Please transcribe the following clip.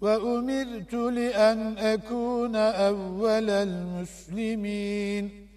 وأمرت لأن أكون أول المسلمين.